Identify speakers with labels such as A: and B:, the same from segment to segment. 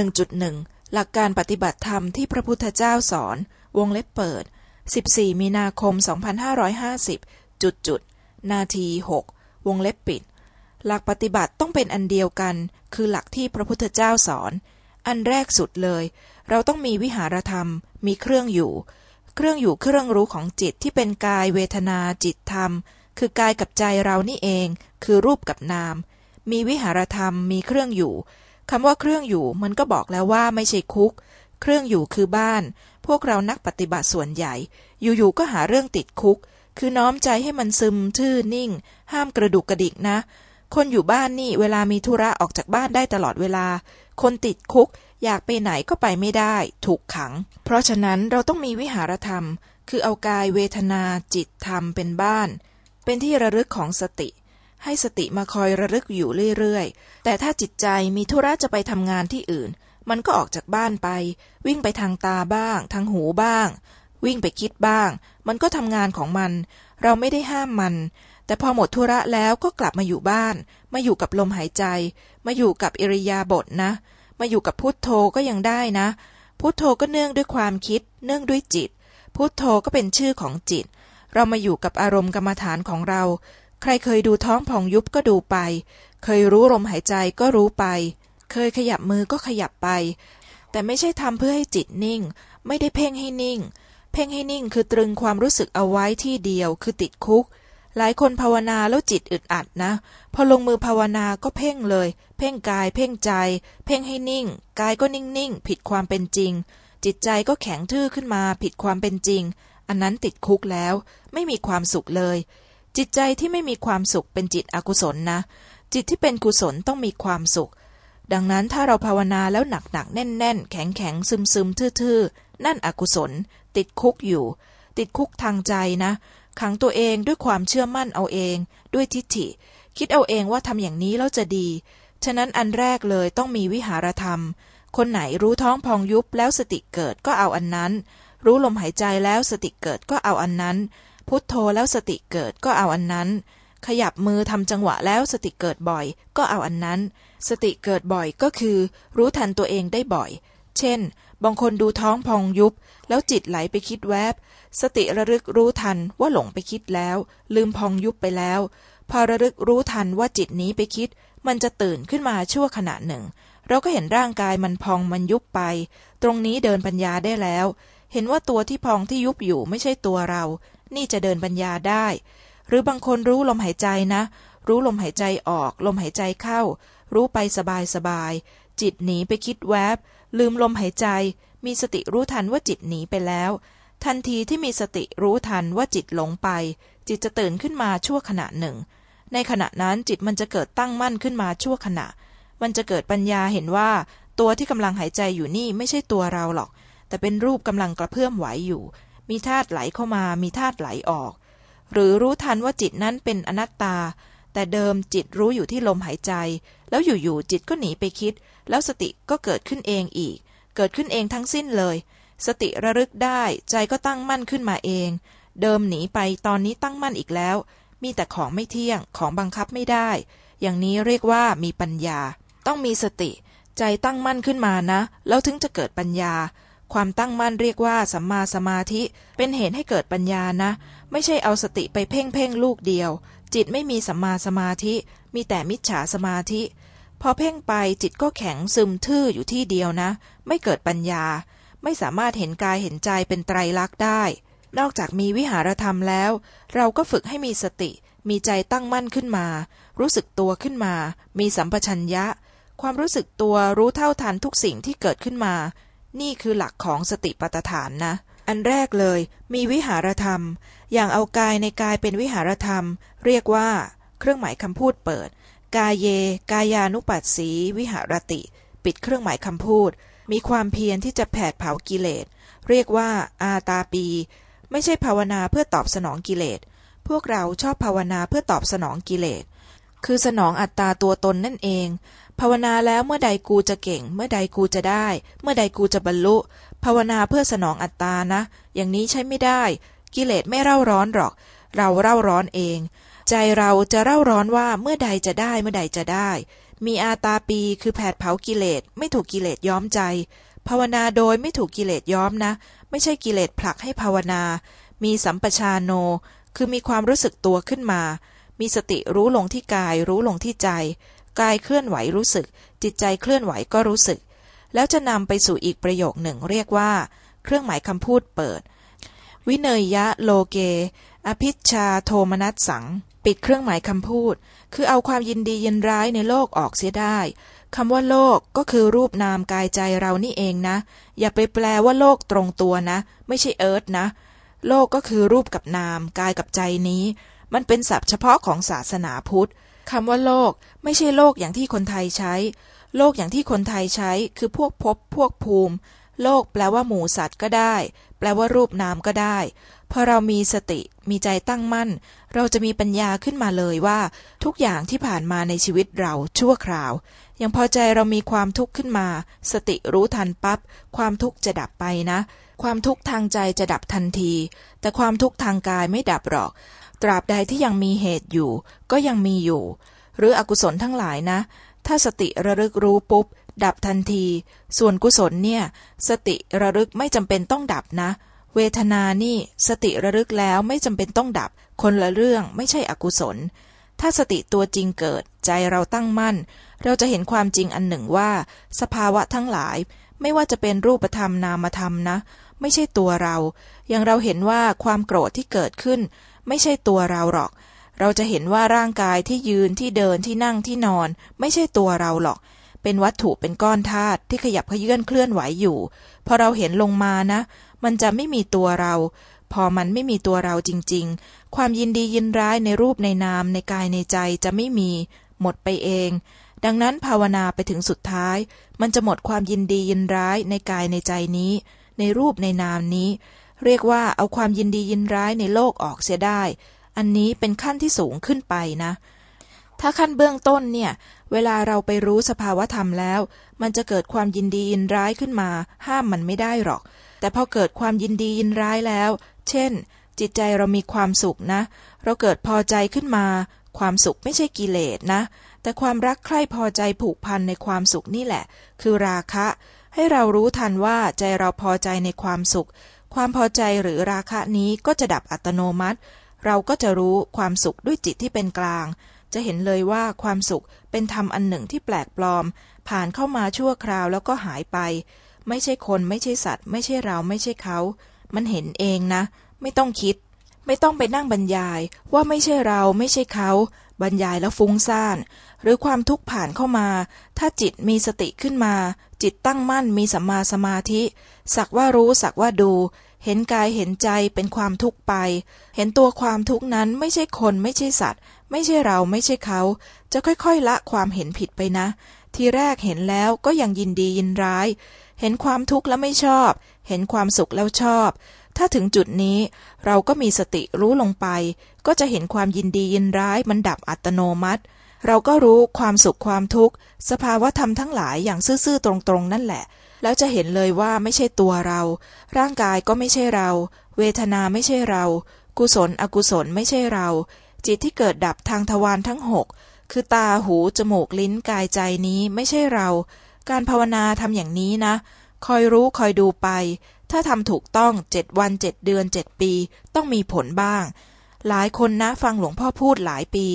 A: 1.1 หลักการปฏิบัติธรรมที่พระพุทธเจ้าสอน วงเล็บเปิด 14 มีนาคม 2550 จุดจุด นาที 6 วงเล็บปิด หลักปฏิบัติต้องเป็นอันเดียวกัน คือหลักที่พระพุทธเจ้าสอน อันแรกสุดเลย เราต้องมีวิหารธรรม มีเครื่องอยู่ เครื่องอยู่เครื่องรู้ของจิตที่เป็นกายเวทนาจิตธรรม คือกายกับใจเรานี่เอง คือรูปกับนาม มีวิหารธรรม มีเครื่องอยู่ คำว่าเครื่องอยู่มันก็บอกแล้วว่าไม่ใช่คุก เครื่องอยู่คือบ้าน พวกเรานักปฏิบัติส่วนใหญ่ อยู่ๆก็หาเรื่องติดคุก คือน้อมใจให้มันซึมทื่อนิ่ง ห้ามกระดุกกระดิกนะ คนอยู่บ้านนี่เวลามีธุระออกจากบ้านได้ตลอดเวลา คนติดคุกอยากไปไหนก็ไปไม่ได้ ถูกขัง เพราะฉะนั้นเราต้องมีวิหารธรรม คือเอากายเวทนาจิตธรรมเป็นบ้าน เป็นที่ระลึกของสติ ให้สติมาคอยระลึกอยู่เรื่อยๆ แต่ถ้าจิตใจมีธุระจะไปทำงานที่อื่น มันก็ออกจากบ้านไป วิ่งไปทางตาบ้าง ทางหูบ้าง วิ่งไปคิดบ้าง มันก็ทำงานของมัน เราไม่ได้ห้ามมัน แต่พอหมดธุระแล้วก็กลับมาอยู่บ้าน มาอยู่กับลมหายใจ มาอยู่กับอิริยาบถนะ มาอยู่กับพุทโธก็ยังได้นะ พุทโธก็เนื่องด้วยความคิด เนื่องด้วยจิต พุทโธก็เป็นชื่อของจิตเรามาอยู่กับอารมณ์กรรมฐานของเรา ใครเคยดูท้องผ่องยุบก็ดูไป เคยรู้ลมหายใจก็รู้ไป เคยขยับมือก็ขยับไป แต่ไม่ใช่ทำเพื่อให้จิตนิ่ง ไม่ได้เพ่งให้นิ่ง เพ่งให้นิ่งคือตรึงความรู้สึกเอาไว้ที่เดียวคือติดคุก หลายคนภาวนาแล้วจิตอึดอัดนะ พอลงมือภาวนาก็เพ่งเลย เพ่งกาย เพ่งใจ เพ่งให้นิ่ง กายก็นิ่งนิ่งผิดความเป็นจริง จิตใจก็แข็งทื่อขึ้นมาผิดความเป็นจริง อันนั้นติดคุกแล้ว ไม่มีความสุขเลย จิตใจที่ไม่มีความสุขเป็นจิตอกุศลนะ จิตที่เป็นกุศลต้องมีความสุข ดังนั้นถ้าเราภาวนาแล้วหนักหนักแน่นแน่นแข็งแข็งซึมซึมทื่อๆ นั่นอกุศล ติดคุกอยู่ ติดคุกทางใจนะขังตัวเองด้วยความเชื่อมั่นเอาเอง ด้วยทิฏฐิ คิดเอาเองว่าทำอย่างนี้แล้วจะดี ฉะนั้นอันแรกเลยต้องมีวิหารธรรม คนไหนรู้ท้องพองยุบแล้วสติเกิดก็เอาอันนั้น รู้ลมหายใจแล้วสติเกิดก็เอาอันนั้น พุทโธแล้วสติเกิดก็เอาอันนั้น ขยับมือทำจังหวะแล้วสติเกิดบ่อย ก็เอาอันนั้น สติเกิดบ่อยก็คือ รู้ทันตัวเองได้บ่อย เช่น บางคนดูท้องพองยุบ แล้วจิตไหลไปคิดแวบ สติระลึกรู้ทันว่าหลงไปคิดแล้ว ลืมพองยุบไปแล้ว พอระลึกรู้ทันว่าจิตนี้ไปคิด มันจะตื่นขึ้นมาชั่วขณะหนึ่ง เราก็เห็นร่างกายมันพองมันยุบไป ตรงนี้เดินปัญญาได้แล้วเห็นว่าตัวที่พองที่ยุบอยู่ไม่ใช่ตัวเรา นี่จะเดินปัญญาได้ หรือบางคนรู้ลมหายใจนะ รู้ลมหายใจออก ลมหายใจเข้า รู้ไปสบายสบายจิตหนีไปคิดแวบ ลืมลมหายใจ มีสติรู้ทันว่าจิตหนีไปแล้ว ทันทีที่มีสติรู้ทันว่าจิตหลงไป จิตจะตื่นขึ้นมาชั่วขณะหนึ่ง ในขณะนั้นจิตมันจะเกิดตั้งมั่นขึ้นมาชั่วขณะ มันจะเกิดปัญญาเห็นว่า ตัวที่กำลังหายใจอยู่นี่ไม่ใช่ตัวเราหรอก แต่เป็นรูปกำลังกระเพื่อมไหวอยู่ มีธาตุไหลเข้ามา มีธาตุไหลออก หรือรู้ทันว่าจิตนั้นเป็นอนัตตา แต่เดิมจิตรู้อยู่ที่ลมหายใจ แล้วอยู่ๆจิตก็หนีไปคิด แล้วสติก็เกิดขึ้นเองอีก เกิดขึ้นเองทั้งสิ้นเลย สติระลึกได้ ใจก็ตั้งมั่นขึ้นมาเอง เดิมหนีไปตอนนี้ตั้งมั่นอีกแล้ว มีแต่ของไม่เที่ยง ของบังคับไม่ได้ อย่างนี้เรียกว่ามีปัญญา ต้องมีสติ ใจตั้งมั่นขึ้นมานะ แล้วถึงจะเกิดปัญญา ความตั้งมั่นเรียกว่าสัมมาสมาธิ เป็นเหตุให้เกิดปัญญานะ ไม่ใช่เอาสติไปเพ่งเพ่งลูกเดียว จิตไม่มีสัมมาสมาธิ มีแต่มิจฉาสมาธิ พอเพ่งไปจิตก็แข็งซึมทื่ออยู่ที่เดียวนะ ไม่เกิดปัญญา ไม่สามารถเห็นกายเห็นใจเป็นไตรลักษณ์ได้ นอกจากมีวิหารธรรมแล้ว เราก็ฝึกให้มีสติ มีใจตั้งมั่นขึ้นมา รู้สึกตัวขึ้นมา มีสัมปชัญญะ ความรู้สึกตัวรู้เท่าทันทุกสิ่งที่เกิดขึ้นมา นี่คือหลักของสติปัฏฐานนะ อันแรกเลย มีวิหารธรรม อย่างเอากายในกายเป็นวิหารธรรม เรียกว่า เครื่องหมายคำพูดเปิด กายเย กายานุปัสสี วิหารติ ปิดเครื่องหมายคำพูด มีความเพียรที่จะแผดเผากิเลส เรียกว่า อาตาปี ไม่ใช่ภาวนาเพื่อตอบสนองกิเลส พวกเราชอบภาวนาเพื่อตอบสนองกิเลส คือสนองอัตตาตัวตนนั่นเอง ภาวนาแล้วเมื่อใดกูจะเก่ง เมื่อใดกูจะได้ เมื่อใดกูจะบรรลุ ภาวนาเพื่อสนองอัตตานะ อย่างนี้ใช้ไม่ได้ กิเลสไม่เร่าร้อนหรอก เราเร่าร้อนเอง ใจเราจะเร่าร้อนว่าเมื่อใดจะได้เมื่อใดจะได้ มีอาตาปีคือแผดเผากิเลสไม่ถูกกิเลสย้อมใจ ภาวนาโดยไม่ถูกกิเลสย้อมนะ ไม่ใช่กิเลสผลักให้ภาวนา มีสัมปชาโน คือมีความรู้สึกตัวขึ้นมา มีสติรู้ลงที่กายรู้ลงที่ใจ กายเคลื่อนไหวรู้สึก จิตใจเคลื่อนไหวก็รู้สึก แล้วจะนำไปสู่อีกประโยคหนึ่งเรียกว่า เครื่องหมายคำพูดเปิด วิเนยยะโลเก อภิชาโทมนัสสัง ปิดเครื่องหมายคำพูด คือเอาความยินดียินร้ายในโลกออกเสียได้คำว่าโลกก็คือรูปนามกายใจเรานี่เองนะ อย่าไปแปลว่าโลกตรงตัวนะ ไม่ใช่เอิร์ธนะ โลกก็คือรูปกับนาม กายกับใจนี้ มันเป็นศัพท์เฉพาะของศาสนาพุทธ คำว่าโลกไม่ใช่โลกอย่างที่คนไทยใช้ โลกอย่างที่คนไทยใช้ คือพวกภพพวกภูมิ โลกแปลว่าหมูสัตว์ก็ได้ แปลว่ารูปนามก็ได้ พอเรามีสติ มีใจตั้งมั่น เราจะมีปัญญาขึ้นมาเลยว่า ทุกอย่างที่ผ่านมาในชีวิตเราชั่วคราว ยังพอใจเรามีความทุกข์ขึ้นมา สติรู้ทันปับ๊บความทุกข์จะดับไปนะ ความทุกข์ทางใจจะดับทันที แต่ความทุกข์ทางกายไม่ดับหรอก ตราบใดที่ยังมีเหตุอยู่ ก็ยังมีอยู่ หรืออกุศลทั้งหลายนะ ถ้าสติระลึกรู้ปุ๊บ ดับทันที ส่วนกุศลเนี่ย สติระลึกไม่จำเป็นต้องดับนะ เวทนานี่สติระลึกแล้วไม่จำเป็นต้องดับ คนละเรื่องไม่ใช่อกุศล ถ้าสติตัวจริงเกิด ใจเราตั้งมั่น เราจะเห็นความจริงอันหนึ่งว่า สภาวะทั้งหลาย ไม่ว่าจะเป็นรูปธรรมนามธรรมนะ ไม่ใช่ตัวเรา อย่างเราเห็นว่าความโกรธที่เกิดขึ้น ไม่ใช่ตัวเราหรอก เราจะเห็นว่าร่างกายที่ยืนที่เดินที่นั่งที่นอน ไม่ใช่ตัวเราหรอก เป็นวัตถุเป็นก้อนธาตุที่ขยับขยื่นเคลื่อนไหวอยู่ พอเราเห็นลงมานะ มันจะไม่มีตัวเรา พอมันไม่มีตัวเราจริง ๆ ความยินดียินร้ายในรูปในนามในกายในใจจะไม่มี หมดไปเองดังนั้นภาวนาไปถึงสุดท้าย มันจะหมดความยินดียินร้ายในกายในใจนี้ ในรูปในนามนี้ เรียกว่าเอาความยินดียินร้ายในโลกออกเสียได้ อันนี้เป็นขั้นที่สูงขึ้นไปนะ ถ้าขั้นเบื้องต้นเนี่ย เวลาเราไปรู้สภาวธรรมแล้ว มันจะเกิดความยินดียินร้ายขึ้นมา ห้ามมันไม่ได้หรอก แต่พอเกิดความยินดียินร้ายแล้ว เช่น จิตใจเรามีความสุขนะ เราเกิดพอใจขึ้นมา ความสุขไม่ใช่กิเลสนะ แต่ความรักใคร่พอใจผูกพันในความสุขนี่แหละ คือราคะ ให้เรารู้ทันว่าใจเราพอใจในความสุข ความพอใจหรือราคะนี้ก็จะดับอัตโนมัติ เราก็จะรู้ความสุขด้วยจิตที่เป็นกลาง จะเห็นเลยว่าความสุขเป็นธรรมอันหนึ่งที่แปลกปลอม ผ่านเข้ามาชั่วคราวแล้วก็หายไป ไม่ใช่คนไม่ใช่สัตว์ ไม่ใช่เราไม่ใช่เขา มันเห็นเองนะ ไม่ต้องคิด ไม่ต้องไปนั่งบรรยาย ว่าไม่ใช่เราไม่ใช่เขา บรรยายแล้วฟุ้งซ่าน หรือความทุกข์ผ่านเข้ามา ถ้าจิตมีสติขึ้นมา จิตตั้งมั่นมีสัมมาสมาธิ สักว่ารู้สักว่าดู เห็นกายเห็นใจเป็นความทุกข์ไป เห็นตัวความทุกข์นั้นไม่ใช่คนไม่ใช่สัตว์ ไม่ใช่เราไม่ใช่เขา จะค่อยๆละความเห็นผิดไปนะ ทีแรกเห็นแล้วก็ยังยินดียินร้าย เห็นความทุกข์แล้วไม่ชอบ เห็นความสุขแล้วชอบ ถ้าถึงจุดนี้เราก็มีสติรู้ลงไป ก็จะเห็นความยินดียินร้ายมันดับอัตโนมัติ เราก็รู้ความสุขความทุกข์ สภาวะธรรมทั้งหลายอย่างซื่อๆตรงๆ นั่นแหละ แล้วจะเห็นเลยว่าไม่ใช่ตัวเรา ร่างกายก็ไม่ใช่เรา เวทนาไม่ใช่เรา กุศลอกุศลไม่ใช่เรา จิตที่เกิดดับทางทวารทั้งหกคือตาหูจมูกลิ้นกายใจนี้ไม่ใช่เรา การภาวนาทำอย่างนี้นะ คอยรู้คอยดูไป ถ้าทำถูกต้องเจ็ดวันเจ็ดเดือนเจ็ดปี ต้องมีผลบ้าง หลายคนนะฟังหลวงพ่อพูดหลายปี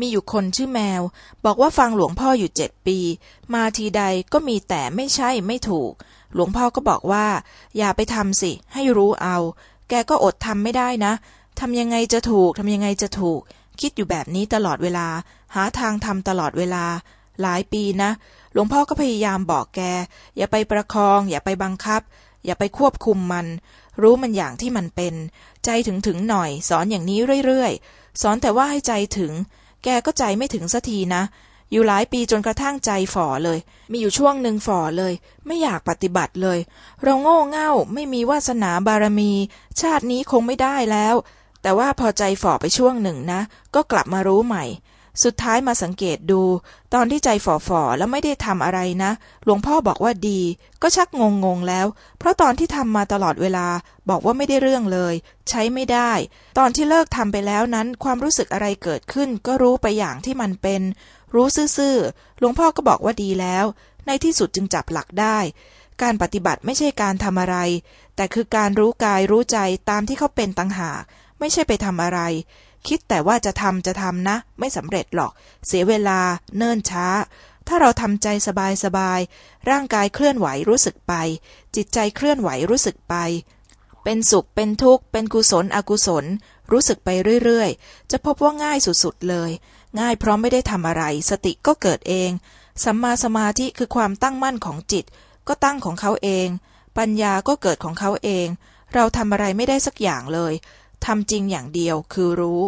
A: มีอยู่คนชื่อแมว บอกว่าฟังหลวงพ่ออยู่เจ็ดปี มาทีใดก็มีแต่ไม่ใช่ไม่ถูก หลวงพ่อก็บอกว่า อย่าไปทำสิ ให้รู้เอา แกก็อดทำไม่ได้นะทำยังไงจะถูกทำยังไงจะถูก คิดอยู่แบบนี้ตลอดเวลา หาทางทำตลอดเวลา หลายปีนะ หลวงพ่อก็พยายามบอกแก อย่าไปประคอง อย่าไปบังคับ อย่าไปควบคุมมัน รู้มันอย่างที่มันเป็น ใจถึงถึงหน่อย สอนอย่างนี้เรื่อยๆ สอนแต่ว่าให้ใจถึง แกก็ใจไม่ถึงสักทีนะ อยู่หลายปีจนกระทั่งใจฝ่อเลย มีอยู่ช่วงหนึ่งฝ่อเลย ไม่อยากปฏิบัติเลย เราโง่เง่าไม่มีวาสนาบารมี ชาตินี้คงไม่ได้แล้ว แต่ว่าพอใจฝ่อไปช่วงหนึ่งนะ ก็กลับมารู้ใหม่ สุดท้ายมาสังเกตดู ตอนที่ใจฝ่อๆแล้วไม่ได้ทำอะไรนะ หลวงพ่อบอกว่าดี ก็ชักงงงแล้ว เพราะตอนที่ทำมาตลอดเวลาบอกว่าไม่ได้เรื่องเลย ใช้ไม่ได้ ตอนที่เลิกทำไปแล้วนั้น ความรู้สึกอะไรเกิดขึ้น ก็รู้ไปอย่างที่มันเป็น รู้ซื่อๆหลวงพ่อก็บอกว่าดีแล้ว ในที่สุดจึงจับหลักได้ การปฏิบัติไม่ใช่การทำอะไร แต่คือการรู้กายรู้ใจตามที่เขาเป็นตังหาก ไม่ใช่ไปทำอะไร คิดแต่ว่าจะทำจะทำนะ ไม่สำเร็จหรอก เสียเวลา เนิ่นช้า ถ้าเราทำใจสบายสบายร่างกายเคลื่อนไหวรู้สึกไป จิตใจเคลื่อนไหวรู้สึกไป เป็นสุขเป็นทุกข์ เป็นกุศลอกุศล รู้สึกไปเรื่อยๆ จะพบว่าง่ายสุดๆเลย ง่ายเพราะไม่ได้ทำอะไร สติก็เกิดเอง สัมมาสมาธิคือความตั้งมั่นของจิต ก็ตั้งของเขาเอง ปัญญาก็เกิดของเขาเอง เราทำอะไรไม่ได้สักอย่างเลย ทำจริงอย่างเดียวคือรู้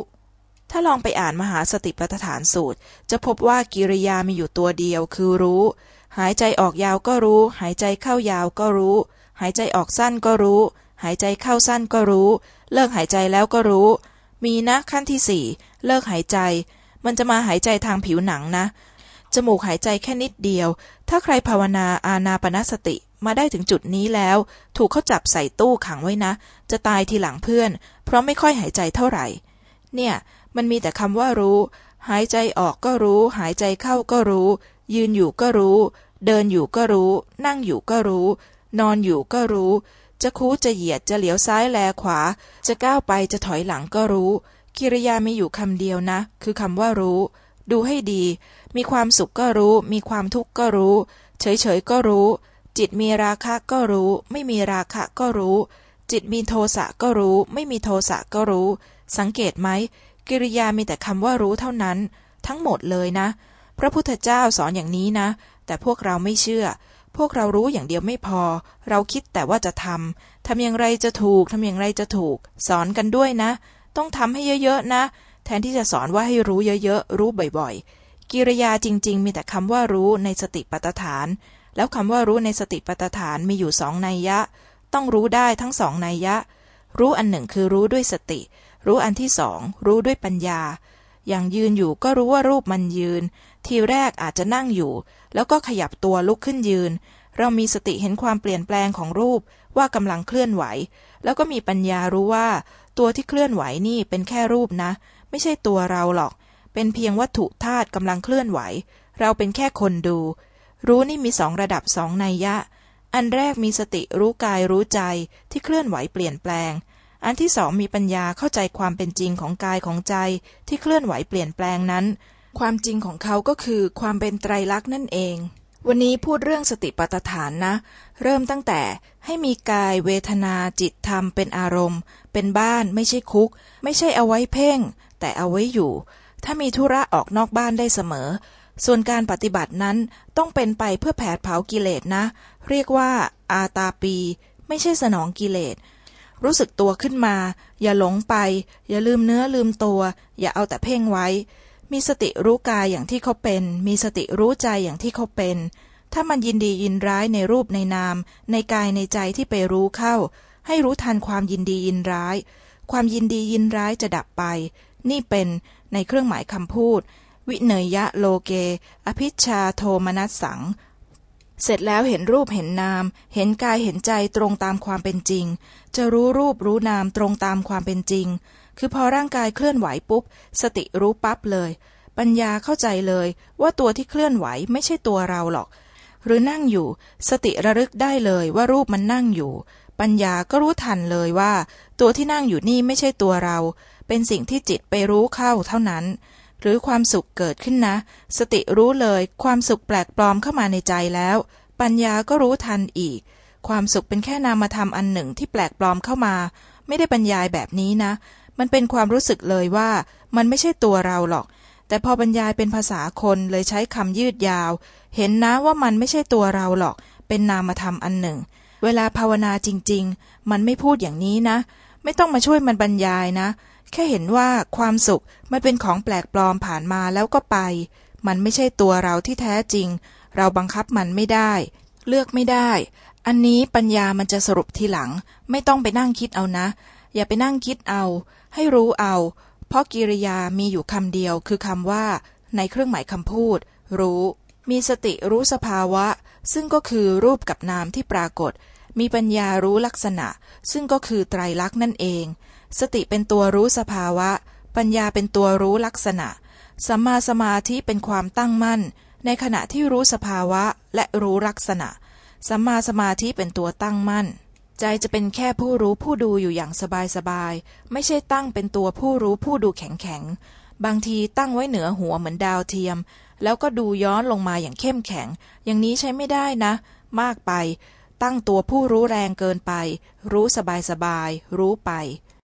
A: ถ้าลองไปอ่านมหาสติปัฏฐานสูตร จะพบว่ากิริยามีอยู่ตัวเดียวคือรู้ หายใจออกยาวก็รู้ หายใจเข้ายาวก็รู้ หายใจออกสั้นก็รู้ หายใจเข้าสั้นก็รู้ เลิกหายใจแล้วก็รู้ มีนะขั้นที่สี่เลิกหายใจ มันจะมาหายใจทางผิวหนังนะจมูกหายใจแค่นิดเดียว ถ้าใครภาวนาอาณาปณสติ มาได้ถึงจุดนี้แล้ว ถูกเขาจับใส่ตู้ขังไว้นะ จะตายทีหลังเพื่อน เพราะไม่ค่อยหายใจเท่าไหร่ เนี่ย มันมีแต่คำว่ารู้ หายใจออกก็รู้ หายใจเข้าก็รู้ ยืนอยู่ก็รู้ เดินอยู่ก็รู้ นั่งอยู่ก็รู้ นอนอยู่ก็รู้ จะคู้จะเหยียดจะเหลียวซ้ายแลขวา จะก้าวไปจะถอยหลังก็รู้ กิริยามีอยู่คำเดียวนะ คือคำว่ารู้ ดูให้ดี มีความสุขก็รู้ มีความทุกข์ก็รู้ เฉยๆก็รู้ จิตมีราคะก็รู้ ไม่มีราคะก็รู้ จิตมีโทสะก็รู้ ไม่มีโทสะก็รู้ สังเกตไหมกิริยามีแต่คำว่ารู้เท่านั้น ทั้งหมดเลยนะ พระพุทธเจ้าสอนอย่างนี้นะ แต่พวกเราไม่เชื่อ พวกเรารู้อย่างเดียวไม่พอ เราคิดแต่ว่าจะทำทำอย่างไรจะถูกทำอย่างไรจะถูก สอนกันด้วยนะ ต้องทำให้เยอะๆนะ แทนที่จะสอนว่าให้รู้เยอะๆรู้บ่อยๆ กิริยาจริง ๆ มีแต่คำว่ารู้ในสติปัฏฐาน แล้วคำว่ารู้ในสติปัฏฐานมีอยู่สองนัยยะ ต้องรู้ได้ทั้งสองนัยยะ รู้อันหนึ่งคือรู้ด้วยสติ รู้อันที่สองรู้ด้วยปัญญา อย่างยืนอยู่ก็รู้ว่ารูปมันยืน ทีแรกอาจจะนั่งอยู่ แล้วก็ขยับตัวลุกขึ้นยืน เรามีสติเห็นความเปลี่ยนแปลงของรูปว่ากำลังเคลื่อนไหว แล้วก็มีปัญญารู้ว่า ตัวที่เคลื่อนไหวนี่เป็นแค่รูปนะ ไม่ใช่ตัวเราหรอก เป็นเพียงวัตถุธาตุกำลังเคลื่อนไหว เราเป็นแค่คนดู รู้นี่มีสองระดับสองนัยยะ อันแรกมีสติรู้กายรู้ใจที่เคลื่อนไหวเปลี่ยนแปลง อันที่สองมีปัญญาเข้าใจความเป็นจริงของกายของใจที่เคลื่อนไหวเปลี่ยนแปลงนั้น ความจริงของเขาก็คือความเป็นไตรลักษณ์นั่นเอง วันนี้พูดเรื่องสติปัฏฐานนะ เริ่มตั้งแต่ให้มีกายเวทนาจิตธรรมเป็นอารมณ์ เป็นบ้านไม่ใช่คุก ไม่ใช่เอาไว้เพ่ง แต่เอาไว้อยู่ ถ้ามีธุระออกนอกบ้านได้เสมอ ส่วนการปฏิบัตินั้นต้องเป็นไปเพื่อแผดเผากิเลสนะ เรียกว่าอาตาปี ไม่ใช่สนองกิเลส รู้สึกตัวขึ้นมา อย่าหลงไป อย่าลืมเนื้อลืมตัว อย่าเอาแต่เพ่งไว้ มีสติรู้กายอย่างที่เขาเป็น มีสติรู้ใจอย่างที่เขาเป็น ถ้ามันยินดียินร้ายในรูปในนาม ในกายในใจที่ไปรู้เข้า ให้รู้ทันความยินดียินร้าย ความยินดียินร้ายจะดับไป นี่เป็นในเครื่องหมายคำพูด วิเนยะโลเก อภิชาโทมนัสสัง เสร็จแล้วเห็นรูปเห็นนาม เห็นกายเห็นใจตรงตามความเป็นจริง จะรู้รูปรู้นามตรงตามความเป็นจริง คือพอร่างกายเคลื่อนไหวปุ๊บ สติรู้ปั๊บเลย ปัญญาเข้าใจเลยว่าตัวที่เคลื่อนไหวไม่ใช่ตัวเราหรอก หรือนั่งอยู่ สติระลึกได้เลยว่ารูปมันนั่งอยู่ ปัญญาก็รู้ทันเลยว่า ตัวที่นั่งอยู่นี่ไม่ใช่ตัวเรา เป็นสิ่งที่จิตไปรู้เข้าเท่านั้น หรือความสุขเกิดขึ้นนะ สติรู้เลยความสุขแปลกปลอมเข้ามาในใจแล้ว ปัญญาก็รู้ทันอีก ความสุขเป็นแค่นามธรรมอันหนึ่งที่แปลกปลอมเข้ามา ไม่ได้บรรยายแบบนี้นะ มันเป็นความรู้สึกเลยว่า มันไม่ใช่ตัวเราหรอก แต่พอบรรยายเป็นภาษาคนเลยใช้คำยืดยาว เห็นนะว่ามันไม่ใช่ตัวเราหรอก เป็นนามธรรมอันหนึ่ง เวลาภาวนาจริง ๆ มันไม่พูดอย่างนี้นะ ไม่ต้องมาช่วยมันบรรยายนะ แค่เห็นว่าความสุขมันเป็นของแปลกปลอมผ่านมาแล้วก็ไป มันไม่ใช่ตัวเราที่แท้จริง เราบังคับมันไม่ได้ เลือกไม่ได้ อันนี้ปัญญามันจะสรุปทีหลัง ไม่ต้องไปนั่งคิดเอานะ อย่าไปนั่งคิดเอา ให้รู้เอา เพราะกิริยามีอยู่คำเดียว คือคำว่า ในเครื่องหมายคำพูด รู้ มีสติรู้สภาวะ ซึ่งก็คือรูปกับนามที่ปรากฏ มีปัญญารู้ลักษณะ ซึ่งก็คือไตรลักษณ์นั่นเอง สติเป็นตัวรู้สภาวะ ปัญญาเป็นตัวรู้ลักษณะ สัมมาสมาธิเป็นความตั้งมั่น ในขณะที่รู้สภาวะและรู้ลักษณะ สัมมาสมาธิเป็นตัวตั้งมั่น ใจจะเป็นแค่ผู้รู้ผู้ดูอยู่อย่างสบายๆ ไม่ใช่ตั้งเป็นตัวผู้รู้ผู้ดูแข็งๆ บางทีตั้งไว้เหนือหัวเหมือนดาวเทียม แล้วก็ดูย้อนลงมาอย่างเข้มแข็ง อย่างนี้ใช้ไม่ได้นะ มากไปตั้งตัวผู้รู้แรงเกินไป รู้สบายๆรู้ไป